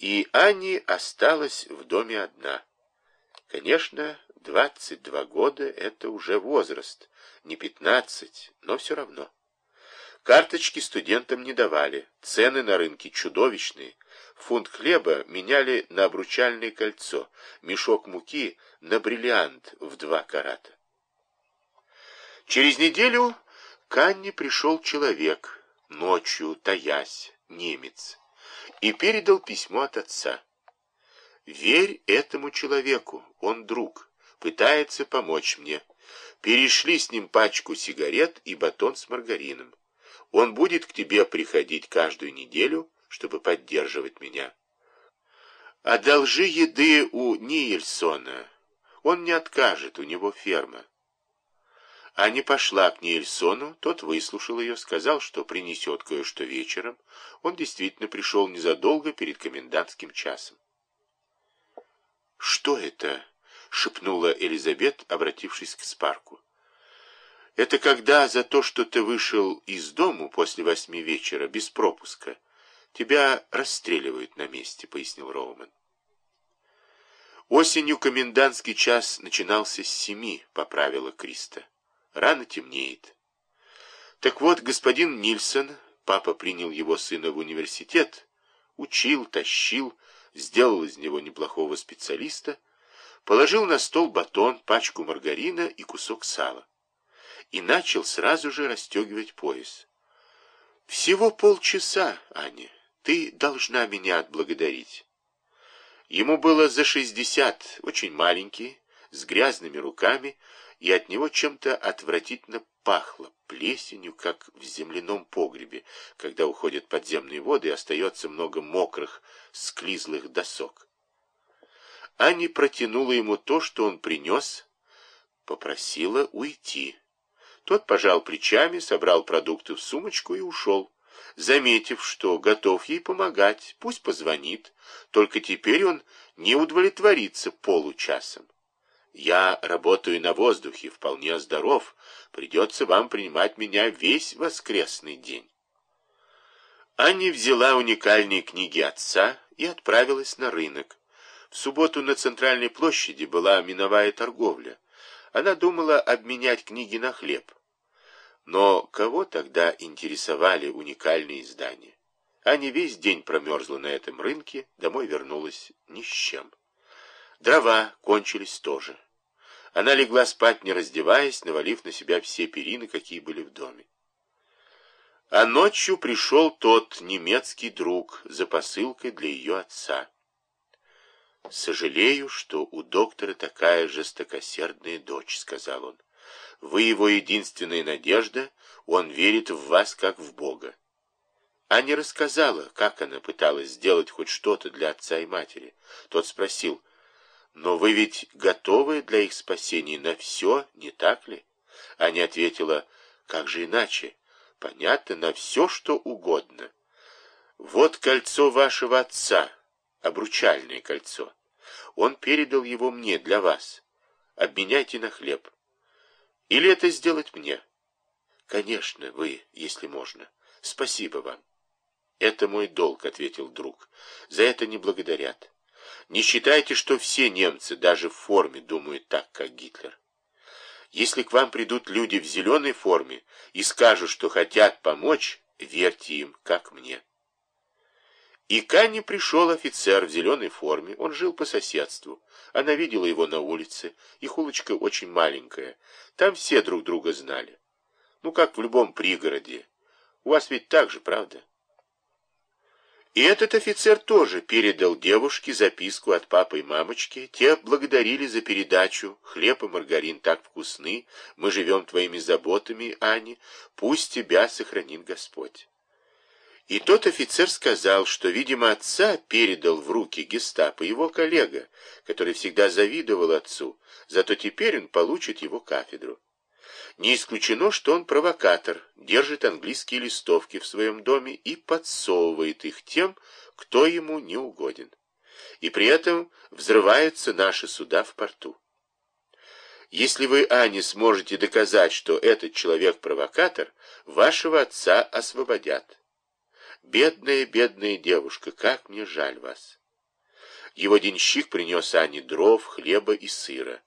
И Анни осталась в доме одна. Конечно, 22 года — это уже возраст, не 15, но все равно. Карточки студентам не давали, цены на рынке чудовищные. Фунт хлеба меняли на обручальное кольцо, мешок муки на бриллиант в два карата. Через неделю к Анне пришел человек, ночью, таясь, немец, и передал письмо от отца. «Верь этому человеку, он друг, пытается помочь мне. Перешли с ним пачку сигарет и батон с маргарином. Он будет к тебе приходить каждую неделю, чтобы поддерживать меня. Одолжи еды у Ниельсона. Он не откажет, у него ферма. Аня пошла к Ниельсону, тот выслушал ее, сказал, что принесет кое-что вечером. Он действительно пришел незадолго перед комендантским часом. «Что это?» — шепнула Элизабет, обратившись к Спарку. «Это когда за то, что ты вышел из дому после восьми вечера без пропуска, тебя расстреливают на месте», — пояснил Роуман. Осенью комендантский час начинался с семи, поправила Криста. Рано темнеет. Так вот, господин Нильсон, папа принял его сына в университет, учил, тащил, сделал из него неплохого специалиста, положил на стол батон, пачку маргарина и кусок сала. И начал сразу же расстегивать пояс. «Всего полчаса, Аня. Ты должна меня отблагодарить». Ему было за шестьдесят, очень маленький, с грязными руками, и от него чем-то отвратительно пахло, плесенью, как в земляном погребе, когда уходят подземные воды и остается много мокрых, склизлых досок. Аня протянула ему то, что он принес, попросила уйти. Тот пожал плечами, собрал продукты в сумочку и ушел, заметив, что готов ей помогать, пусть позвонит, только теперь он не удовлетворится получасом. Я работаю на воздухе, вполне здоров. Придется вам принимать меня весь воскресный день. Анни взяла уникальные книги отца и отправилась на рынок. В субботу на центральной площади была миновая торговля. Она думала обменять книги на хлеб. Но кого тогда интересовали уникальные издания? Аня весь день промерзла на этом рынке, домой вернулась ни с чем. Дрова кончились тоже. Она легла спать, не раздеваясь, навалив на себя все перины, какие были в доме. А ночью пришел тот немецкий друг за посылкой для ее отца. «Сожалею, что у доктора такая жестокосердная дочь», — сказал он. «Вы его единственная надежда, он верит в вас, как в Бога». Аня рассказала, как она пыталась сделать хоть что-то для отца и матери. Тот спросил, но вы ведь готовы для их спасения на все, не так ли? Аня ответила, как же иначе? Понятно, на все, что угодно. Вот кольцо вашего отца, обручальное кольцо. Он передал его мне для вас. Обменяйте на хлеб. Или это сделать мне? Конечно, вы, если можно. Спасибо вам. Это мой долг, ответил друг. За это не благодарят. Не считайте, что все немцы, даже в форме, думают так, как Гитлер. Если к вам придут люди в зеленой форме и скажут, что хотят помочь, верьте им, как мне. И к Анне пришел офицер в зеленой форме, он жил по соседству. Она видела его на улице, их улочка очень маленькая, там все друг друга знали. Ну, как в любом пригороде. У вас ведь так же, правда? И этот офицер тоже передал девушке записку от папы и мамочки. Те благодарили за передачу. Хлеб и маргарин так вкусны. Мы живем твоими заботами, Ани. Пусть тебя сохранит Господь. И тот офицер сказал, что, видимо, отца передал в руки гестапо его коллега, который всегда завидовал отцу, зато теперь он получит его кафедру. Не исключено, что он провокатор, держит английские листовки в своем доме и подсовывает их тем, кто ему не угоден. И при этом взрываются наши суда в порту. Если вы, Ани, сможете доказать, что этот человек провокатор, вашего отца освободят. Бедная, бедная девушка, как мне жаль вас. Его денщик принес Анне дров, хлеба и сыра.